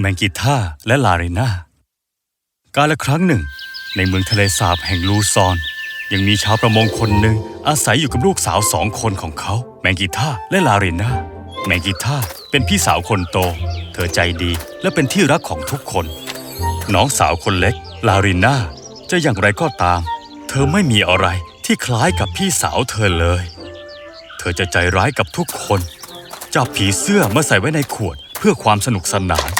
แมงกิท่าและลาเรนากาลครั้งหนึ่ง ในเมืองทะเลสาบแห่งลูซอน ยังมีชาวประมงคนหนึ่งอาศัยอยู่กับลูกสาวสองคนของเขา แมงกิท่าและลาเรนาแมงกิท่าเป็นพี่สาวคนโต เธอใจดีและเป็นที่รักของทุกคน น้องสาวคนเล็ก ลาริน่าจะอย่างไรก็ตาม เธอไม่มีอะไรที่คล้ายกับพี่สาวเธอเลย เธอจะใจร้ายกับทุกคน จับผีเสื้อมาใส่ไว้ในขวดเพื่อความสนุกสนาน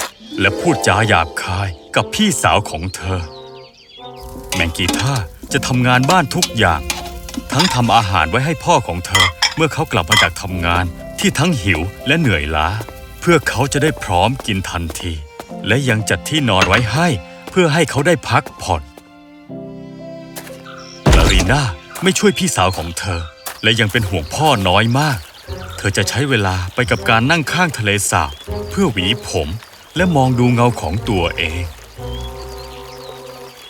และพูดจาหยาบคายกับพี่สาวของเธอ แมงกีท่าจะทำงานบ้านทุกอย่าง ทั้งทำอาหารไว้ให้พ่อของเธอ เมื่อเขากลับมาจากทำงานที่ทั้งหิวและเหนื่อยล้า เพื่อเขาจะได้พร้อมกินทันที และยังจัดที่นอนไว้ให้ เพื่อให้เขาได้พักผ่อนลารีนาไม่ช่วยพี่สาวของเธอ และยังเป็นห่วงพ่อน้อยมาก เธอจะใช้เวลาไปกับการนั่งข้างทะเลสาบเพื่อหวีผม และมองดูเงาของตัวเอง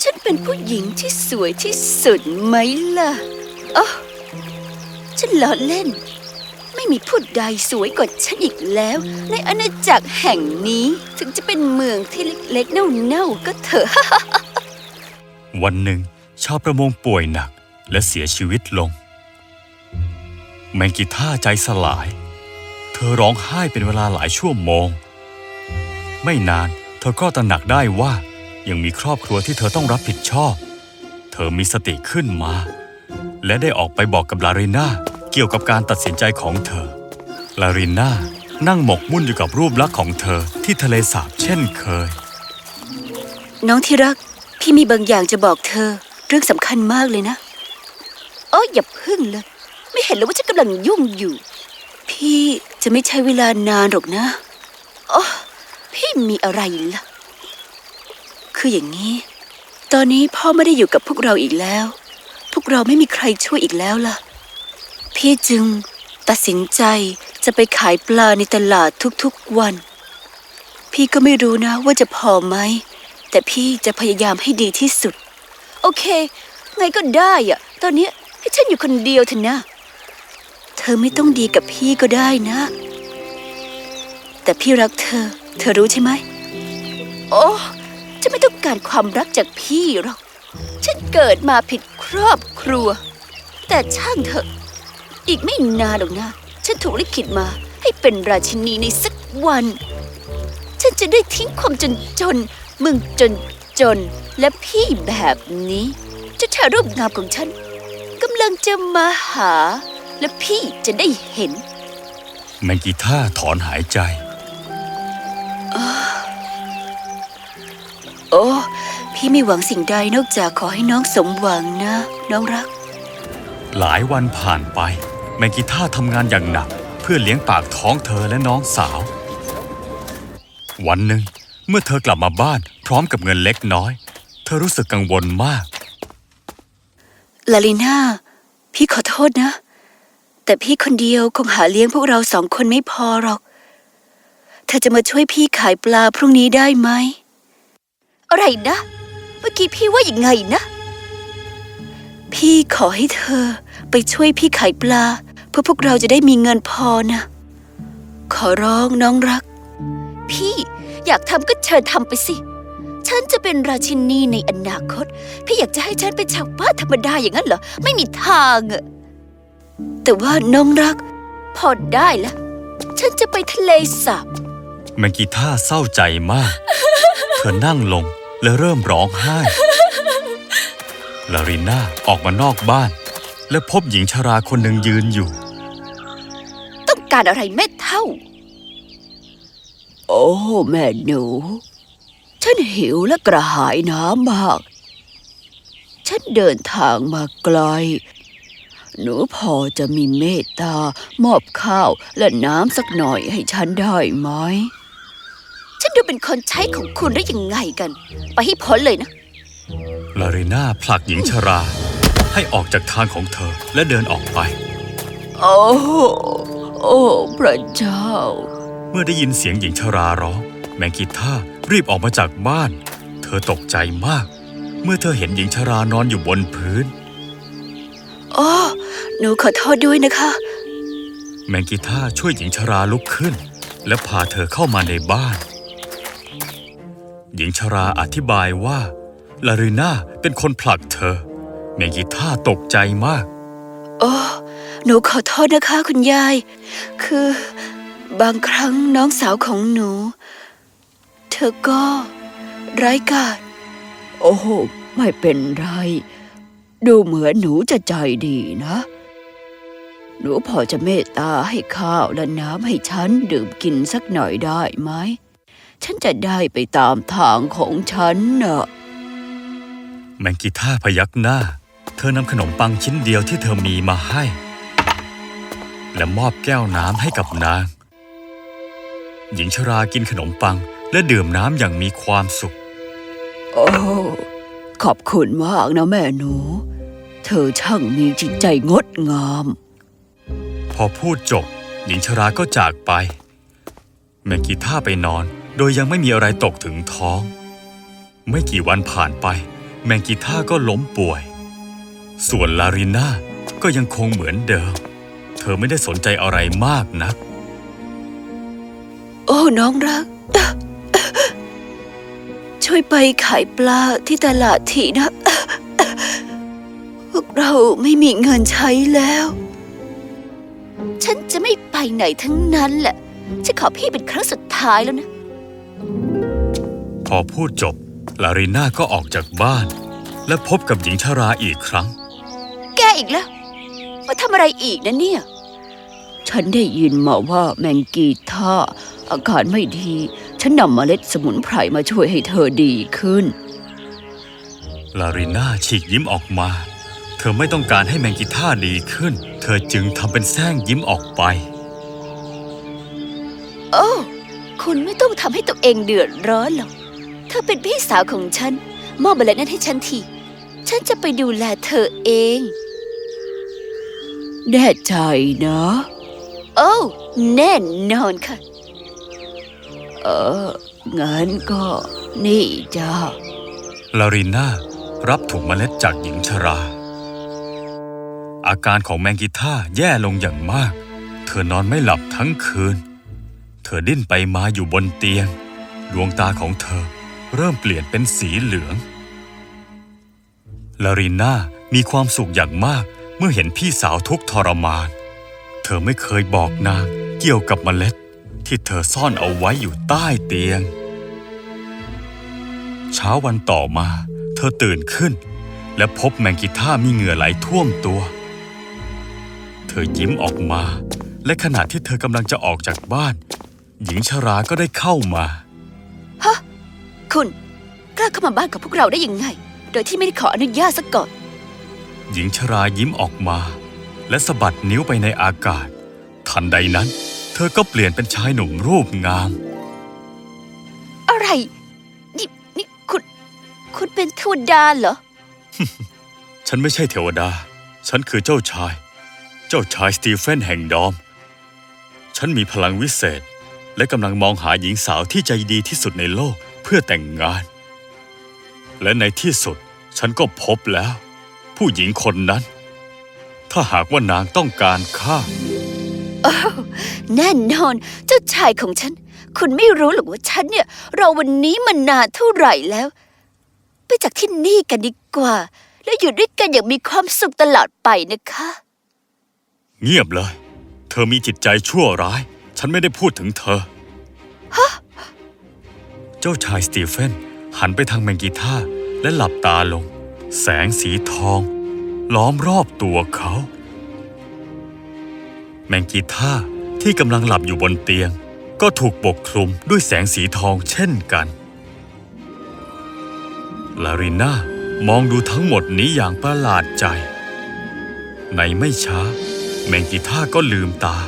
ฉันเป็นผู้หญิงที่สวยที่สุดไหมล่ะอ๋อฉันล้อเล่น ไม่มีผู้ใดสวยกว่าฉันอีกแล้ว ในอาณาจักรแห่งนี้ถึงจะเป็นเมืองที่เล็กๆเน่าๆก็เถอะ วันหนึ่ง ชาวประมงป่วยหนักและเสียชีวิตลง แมงกิท่าใจสลาย เธอร้องไห้เป็นเวลาหลายชั่วโมง ไม่นาน เธอก็ตระหนักได้ว่า ยังมีครอบครัวที่เธอต้องรับผิดชอบ เธอมีสติขึ้นมา และได้ออกไปบอกกับลาริน่าเกี่ยวกับการตัดสินใจของเธอ ลาริน่านั่งหมกมุ่นอยู่กับรูปลักษณ์ของเธอที่ทะเลสาบเช่นเคย น้องที่รัก พี่มีบางอย่างจะบอกเธอ เรื่องสำคัญมากเลยนะโอ้อย่าพึ่งเลย ไม่เห็นเลยว่าฉันกำลังยุ่งอยู่ พี่จะไม่ใช้เวลานานหรอกนะโอ้ พี่มีอะไรล่ะ คืออย่างนี้ ตอนนี้พ่อไม่ได้อยู่กับพวกเราอีกแล้ว พวกเราไม่มีใครช่วยอีกแล้วล่ะ พี่จึงตัดสินใจจะไปขายปลาในตลาดทุกๆวัน พี่ก็ไม่รู้นะว่าจะพอไหม แต่พี่จะพยายามให้ดีที่สุด โอเค ไงก็ได้อะตอนนี้ให้ฉันอยู่คนเดียวเถอะนะ เธอไม่ต้องดีกับพี่ก็ได้นะ แต่พี่รักเธอ เธอรู้ใช่ไหม โอ้จะไม่ต้องการความรักจากพี่หรอก ฉันเกิดมาผิดครอบครัว แต่ช่างเถอะ อีกไม่นานหรอกนะ ฉันถูกลิขิตมาให้เป็นราชินีในสักวัน ฉันจะได้ทิ้งความจนจนๆมึงจนจนๆและพี่แบบนี้เจะชายรูปงามของฉันกำลังจะมาหา และพี่จะได้เห็น แมงกีท่าถอนหายใจ พี่ไม่หวังสิ่งใดนอกจากขอให้น้องสมหวังนะ น้องรัก หลายวันผ่านไป แมงกีท่าทำงานอย่างหนัก เพื่อเลี้ยงปากท้องเธอและน้องสาว วันหนึ่ง เมื่อเธอกลับมาบ้านพร้อมกับเงินเล็กน้อย เธอรู้สึกกังวลมาก ลาลิน่า พี่ขอโทษนะ แต่พี่คนเดียวคงหาเลี้ยงพวกเราสองคนไม่พอหรอก เธอจะมาช่วยพี่ขายปลาพรุ่งนี้ได้ไหมอะไรนะ เมื่อกี้พี่ว่าอย่างไงนะ พี่ขอให้เธอไปช่วยพี่ขายปลา เพื่อพวกเราจะได้มีเงินพอนะ ขอร้องน้องรัก พี่อยากทำก็เชิญทำไปสิ ฉันจะเป็นราชินีในอนาคต พี่อยากจะให้ฉันเป็นชาวบ้านธรรมดาอย่างนั้นเหรอ ไม่มีทางอะแต่ว่าน้องรัก พอได้ละ ฉันจะไปทะเลสาบ แมงกีท่าเศร้าใจมาก เธอนั่งลง และเริ่มร้องไห้ ลาริน่าออกมานอกบ้าน และพบหญิงชราคนหนึ่งยืนอยู่ ต้องการอะไรแม่เท่า โอ้แม่หนู ฉันหิวและกระหายน้ำมาก ฉันเดินทางมาไกล หนูพอจะมีเมตตามอบข้าวและน้ำสักหน่อยให้ฉันได้ไหม ฉันดูเป็นคนใช้ของคุณได้ยังไงกัน ไปให้พ้นเลยนะ ลาริน่าผลักหญิงชรา ให้ออกจากทางของเธอและเดินออกไป โอ้โอ้พระเจ้า เมื่อได้ยินเสียงหญิงชราร้อง แมงกีท่ารีบออกมาจากบ้าน เธอตกใจมาก เมื่อเธอเห็นหญิงชรานอนอยู่บนพื้นโอ้หนูขอโทษด้วยนะคะ แมงกีท่าช่วยหญิงชราลุกขึ้น และพาเธอเข้ามาในบ้าน หญิงชราอธิบายว่า ลาริน่าเป็นคนผลักเธอแมงกีท่าตกใจมาก โอ้หนูขอโทษนะคะ คุณยาย คือ บางครั้งน้องสาวของหนู เธอก็ร้ายกาจโอ้โหไม่เป็นไร ดูเหมือนหนูจะใจดีนะ หนูพอจะเมตตาให้ข้าวและน้ำให้ฉันดื่มกินสักหน่อยได้ไหม ฉันจะได้ไปตามทางของฉันน่ะแมงกีท่าพยักหน้า เธอนำขนมปังชิ้นเดียวที่เธอมีมาให้ และมอบแก้วน้ำให้กับนาง หญิงชรากินขนมปังและดื่มน้ำอย่างมีความสุข โอ้ ขอบคุณมากนะแม่หนู เธอช่างมีจิตใจงดงาม พอพูดจบ หญิงชราก็จากไป แมงกีท่าไปนอน โดยยังไม่มีอะไรตกถึงท้อง ไม่กี่วันผ่านไป แมงกีท่าก็ล้มป่วย ส่วนลาริน่าก็ยังคงเหมือนเดิม เธอไม่ได้สนใจอะไรมากนัก โอ้น้องรัก ช่วยไปขายปลาที่ตลาดทีนะ พวกเราไม่มีเงินใช้แล้ว ฉันจะไม่ไปไหนทั้งนั้นแหละ ฉันขอพี่เป็นครั้งสุดท้ายแล้วนะ พอพูดจบ ลาริน่าก็ออกจากบ้าน และพบกับหญิงชราอีกครั้ง แกอีกแล้ว มาทำอะไรอีกนะเนี่ย ฉันได้ยินมาว่าแมงกีท่าอาการไม่ดี ฉันนำเมล็ดสมุนไพรมาช่วยให้เธอดีขึ้น ลาริน่าฉีกยิ้มออกมา เธอไม่ต้องการให้แมงกีท่าดีขึ้น เธอจึงทำเป็นแซงยิ้มออกไป โอ้ คุณไม่ต้องทำให้ตัวเองเดือดร้อนหรอก เธอเป็นพี่สาวของฉัน มอบเมล็ดนั้นให้ฉันที ฉันจะไปดูแลเธอเอง แน่ใจนะ โอ้แน่นอนค่ะ เอองั้นก็นี่จ้าลาริน่ารับถุงเมล็ดจากหญิงชรา อาการของแมงกีท่าแย่ลงอย่างมาก เธอนอนไม่หลับทั้งคืน เธอดิ้นไปมาอยู่บนเตียง ดวงตาของเธอ เริ่มเปลี่ยนเป็นสีเหลือง ลาริน่ามีความสุขอย่างมากเมื่อเห็นพี่สาวทุกทรมาน เธอไม่เคยบอกนางเกี่ยวกับเมล็ด ที่เธอซ่อนเอาไว้อยู่ใต้เตียง เช้าวันต่อมา เธอตื่นขึ้น และพบแมงกีท่ามีเหงื่อไหลท่วมตัว เธอยิ้มออกมา และขณะที่เธอกำลังจะออกจากบ้าน หญิงชราก็ได้เข้ามา คุณ กล้าเข้ามาบ้านกับพวกเราได้ยังไง โดยที่ไม่ได้ขออนุญาตซะก่อน หญิงชรายิ้มออกมา และสะบัดนิ้วไปในอากาศ ทันใดนั้น เธอก็เปลี่ยนเป็นชายหนุ่มรูปงาม อะไร นี่นี่คุณ คุณเป็นเทวดาเหรอ ฉันไม่ใช่เทวดา ฉันคือเจ้าชาย เจ้าชายสตีเฟนแห่งดอม ฉันมีพลังวิเศษ และกำลังมองหาหญิงสาวที่ใจดีที่สุดในโลกเพื่อแต่งงาน และในที่สุดฉันก็พบแล้ว ผู้หญิงคนนั้น ถ้าหากว่านางต้องการข้าแน่นอนเจ้าชายของฉัน คุณไม่รู้หรอกว่าฉันเนี่ยรอวันนี้มานานเท่าไหร่แล้ว ไปจากที่นี่กันดีกว่า แล้วอยู่ด้วยกันอย่างมีความสุขตลอดไปนะคะ เงียบเลย เธอมีจิตใจชั่วร้าย ฉันไม่ได้พูดถึงเธอ เจ้าชายสตีเฟนหันไปทางแมงกีท่าและหลับตาลง แสงสีทอง ล้อมรอบตัวเขา แมงกีท่าที่กำลังหลับอยู่บนเตียง ก็ถูกปกคลุมด้วยแสงสีทองเช่นกัน ลาริน่ามองดูทั้งหมดนี้อย่างประหลาดใจ ในไม่ช้า แมงกีท่าก็ลืมตา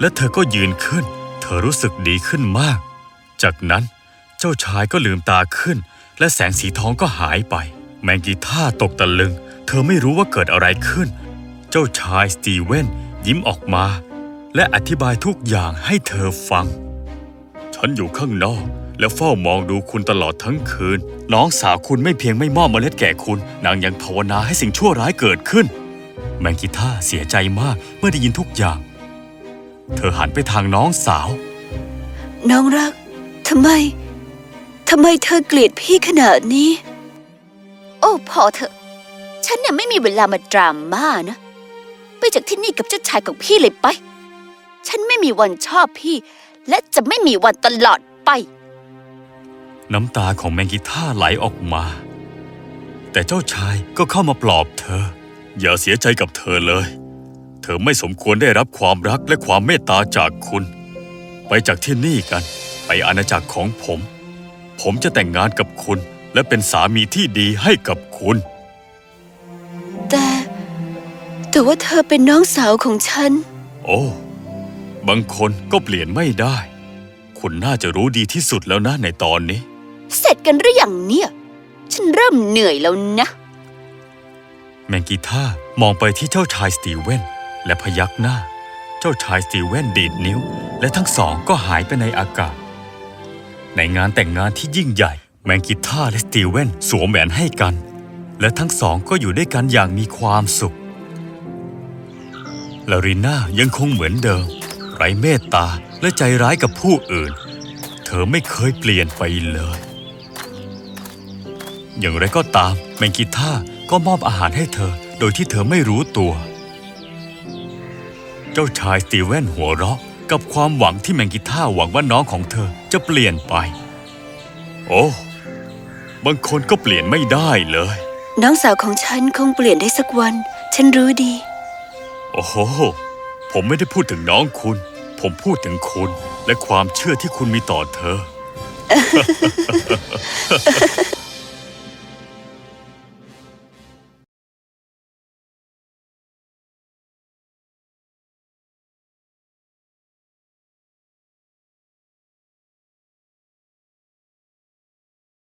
และเธอก็ยืนขึ้น เธอรู้สึกดีขึ้นมาก จากนั้นเจ้าชายก็ลืมตาขึ้น และแสงสีทองก็หายไป แมงกีท่าตกตะลึง เธอไม่รู้ว่าเกิดอะไรขึ้น เจ้าชายสตีเวนยิ้มออกมา และอธิบายทุกอย่างให้เธอฟัง ฉันอยู่ข้างนอก และเฝ้ามองดูคุณตลอดทั้งคืน น้องสาวคุณไม่เพียงไม่มอบเมล็ดแก่คุณ นางยังภาวนาให้สิ่งชั่วร้ายเกิดขึ้น แมงกิท่าเสียใจมากเมื่อได้ยินทุกอย่าง เธอหันไปทางน้องสาว น้องรัก ทำไม ทำไมเธอเกลียดพี่ขนาดนี้ โอ้พอเถอะ ฉันเนี่ยไม่มีเวลามาดราม่านะ ไปจากที่นี่กับเจ้าชายของพี่เลยไป ฉันไม่มีวันชอบพี่ และจะไม่มีวันตลอดไป น้ำตาของแมงกีท่าไหลออกมา แต่เจ้าชายก็เข้ามาปลอบเธอ อย่าเสียใจกับเธอเลย เธอไม่สมควรได้รับความรักและความเมตตาจากคุณ ไปจากที่นี่กัน ไปอาณาจักรของผม ผมจะแต่งงานกับคุณ และเป็นสามีที่ดีให้กับคุณ แต่ แต่ว่าเธอเป็นน้องสาวของฉัน โอ้ บางคนก็เปลี่ยนไม่ได้ คุณน่าจะรู้ดีที่สุดแล้วนะในตอนนี้ เสร็จกันหรือยังเนี่ย ฉันเริ่มเหนื่อยแล้วนะ แมงกีท่ามองไปที่เจ้าชายสตีเวนและพยักหน้า เจ้าชายสตีเวนดีดนิ้ว และทั้งสองก็หายไปในอากาศ ในงานแต่งงานที่ยิ่งใหญ่ แมงกีท่าและสตีเวนสวมแหวนให้กัน และทั้งสองก็อยู่ด้วยกันอย่างมีความสุข ลาริน่ายังคงเหมือนเดิม ไร้เมตตาและใจร้ายกับผู้อื่น เธอไม่เคยเปลี่ยนไปเลย อย่างไรก็ตาม แมงกีท่าก็มอบอาหารให้เธอโดยที่เธอไม่รู้ตัว เจ้าชายสตีเวนหัวเราะกับความหวังที่แมงกีท่าหวังว่าน้องของเธอ จะเปลี่ยนไป โอ้บางคนก็เปลี่ยนไม่ได้เลย น้องสาวของฉันคงเปลี่ยนได้สักวัน ฉันรู้ดี โอ้โห ผมไม่ได้พูดถึงน้องคุณ ผมพูดถึงคุณ และความเชื่อที่คุณมีต่อเธอ